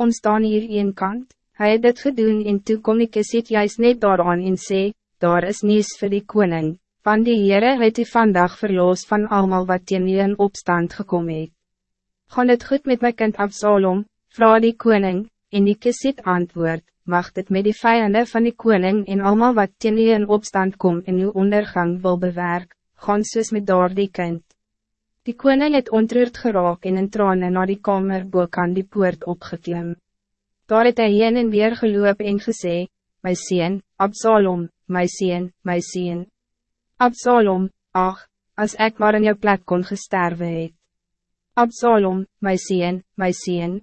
Ons staan hier een kant, hij het dit gedoen en toe kom die kisit juist net daaraan en sê, daar is nies voor die koning, van die Heere het u vandag verloos van allemaal wat teen u in opstand gekomen het. Gaan het goed met mijn kind Absalom, vraag die koning, en die kisit antwoord, mag dit met die vijanden van die koning en allemaal wat teen u in opstand kom en uw ondergang wil bewerk, gaan soos met daar die kind. Die koning het ontroerd geraak en in trane naar die kamer boek aan die poort opgeklim. Daar het hy heen en weer geloop en gesê, My sien, Absalom, my sien, my sien. Absalom, ach, als ik maar in jou plek kon gesterwe het. Absalom, my sien, my sien.